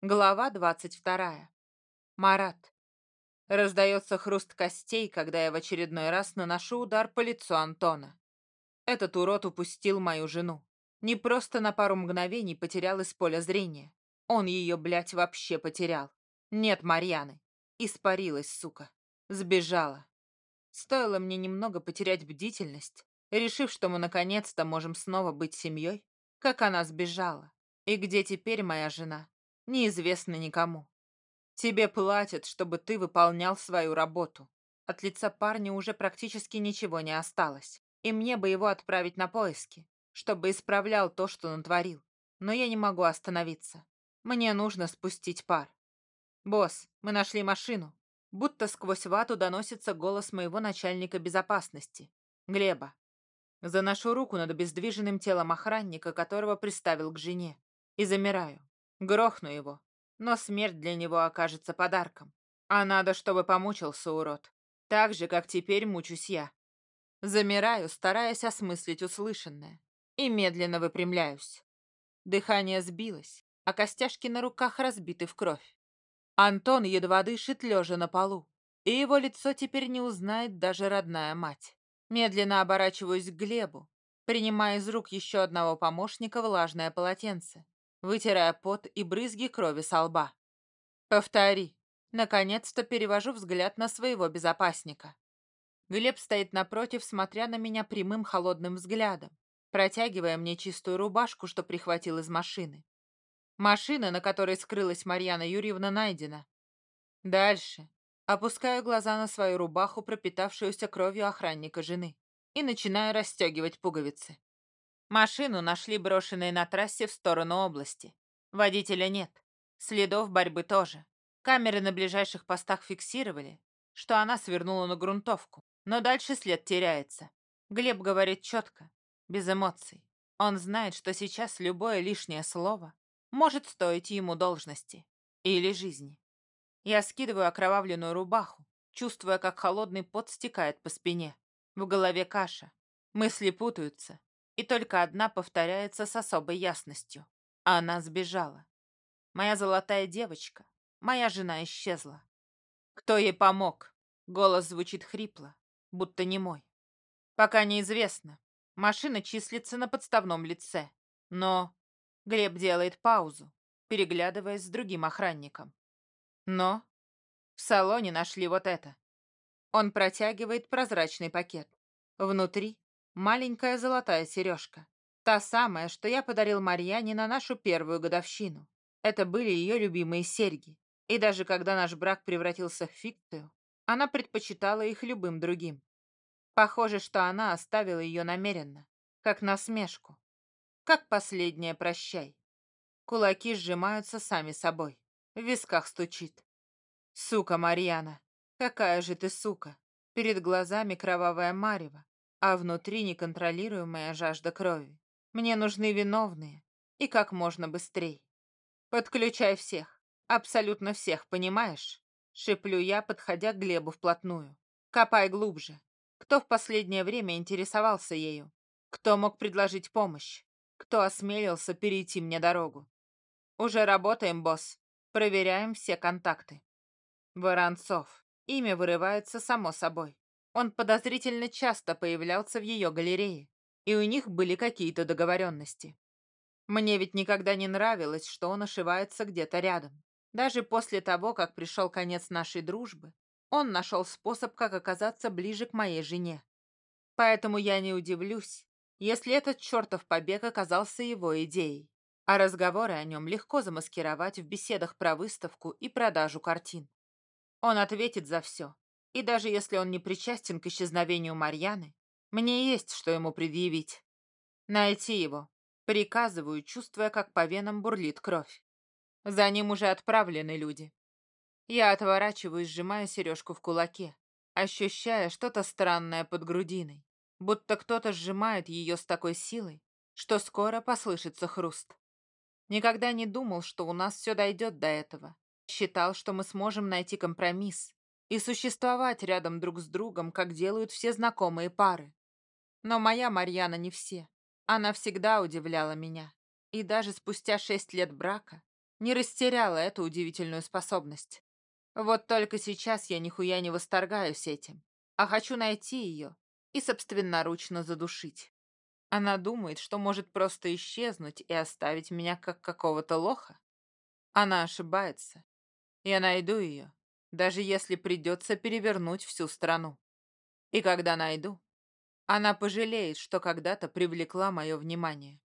Глава двадцать вторая. Марат. Раздается хруст костей, когда я в очередной раз наношу удар по лицу Антона. Этот урод упустил мою жену. Не просто на пару мгновений потерял из поля зрения. Он ее, блядь, вообще потерял. Нет Марьяны. Испарилась, сука. Сбежала. Стоило мне немного потерять бдительность, решив, что мы наконец-то можем снова быть семьей, как она сбежала. И где теперь моя жена? Неизвестно никому. Тебе платят, чтобы ты выполнял свою работу. От лица парня уже практически ничего не осталось, и мне бы его отправить на поиски, чтобы исправлял то, что натворил. Но я не могу остановиться. Мне нужно спустить пар. «Босс, мы нашли машину». Будто сквозь вату доносится голос моего начальника безопасности, Глеба. Заношу руку над обездвиженным телом охранника, которого приставил к жене, и замираю. Грохну его, но смерть для него окажется подарком. А надо, чтобы помучился урод. Так же, как теперь мучусь я. Замираю, стараясь осмыслить услышанное, и медленно выпрямляюсь. Дыхание сбилось, а костяшки на руках разбиты в кровь. Антон едва дышит, лежа на полу, и его лицо теперь не узнает даже родная мать. Медленно оборачиваюсь к Глебу, принимая из рук еще одного помощника влажное полотенце вытирая пот и брызги крови со лба. «Повтори». Наконец-то перевожу взгляд на своего безопасника. Глеб стоит напротив, смотря на меня прямым холодным взглядом, протягивая мне чистую рубашку, что прихватил из машины. Машина, на которой скрылась Марьяна Юрьевна, найдена. Дальше. Опускаю глаза на свою рубаху, пропитавшуюся кровью охранника жены, и начинаю расстегивать пуговицы. Машину нашли брошенной на трассе в сторону области. Водителя нет. Следов борьбы тоже. Камеры на ближайших постах фиксировали, что она свернула на грунтовку. Но дальше след теряется. Глеб говорит четко, без эмоций. Он знает, что сейчас любое лишнее слово может стоить ему должности или жизни. Я скидываю окровавленную рубаху, чувствуя, как холодный пот стекает по спине. В голове каша. Мысли путаются и только одна повторяется с особой ясностью. Она сбежала. Моя золотая девочка, моя жена исчезла. Кто ей помог? Голос звучит хрипло, будто не мой. Пока неизвестно. Машина числится на подставном лице. Но Глеб делает паузу, переглядываясь с другим охранником. Но в салоне нашли вот это. Он протягивает прозрачный пакет. Внутри Маленькая золотая сережка. Та самая, что я подарил Марьяне на нашу первую годовщину. Это были ее любимые серьги. И даже когда наш брак превратился в фикцию, она предпочитала их любым другим. Похоже, что она оставила ее намеренно, как насмешку, как последнее прощай. Кулаки сжимаются сами собой, в висках стучит. Сука, Марьяна, какая же ты сука! Перед глазами кровавая марево, а внутри неконтролируемая жажда крови. Мне нужны виновные, и как можно быстрее. Подключай всех, абсолютно всех, понимаешь? Шиплю я, подходя к Глебу вплотную. Копай глубже. Кто в последнее время интересовался ею? Кто мог предложить помощь? Кто осмелился перейти мне дорогу? Уже работаем, босс. Проверяем все контакты. Воронцов. Имя вырывается само собой. Он подозрительно часто появлялся в ее галерее, и у них были какие-то договоренности. Мне ведь никогда не нравилось, что он ошивается где-то рядом. Даже после того, как пришел конец нашей дружбы, он нашел способ, как оказаться ближе к моей жене. Поэтому я не удивлюсь, если этот чертов побег оказался его идеей, а разговоры о нем легко замаскировать в беседах про выставку и продажу картин. Он ответит за все, и даже если он не причастен к исчезновению Марьяны, мне есть что ему предъявить. Найти его. Приказываю, чувствуя, как по венам бурлит кровь. За ним уже отправлены люди. Я отворачиваюсь, сжимая сережку в кулаке, ощущая что-то странное под грудиной, будто кто-то сжимает ее с такой силой, что скоро послышится хруст. Никогда не думал, что у нас все дойдет до этого. Считал, что мы сможем найти компромисс, и существовать рядом друг с другом, как делают все знакомые пары. Но моя Марьяна не все. Она всегда удивляла меня. И даже спустя шесть лет брака не растеряла эту удивительную способность. Вот только сейчас я нихуя не восторгаюсь этим, а хочу найти ее и собственноручно задушить. Она думает, что может просто исчезнуть и оставить меня как какого-то лоха. Она ошибается. Я найду ее, даже если придется перевернуть всю страну. И когда найду, она пожалеет, что когда-то привлекла мое внимание.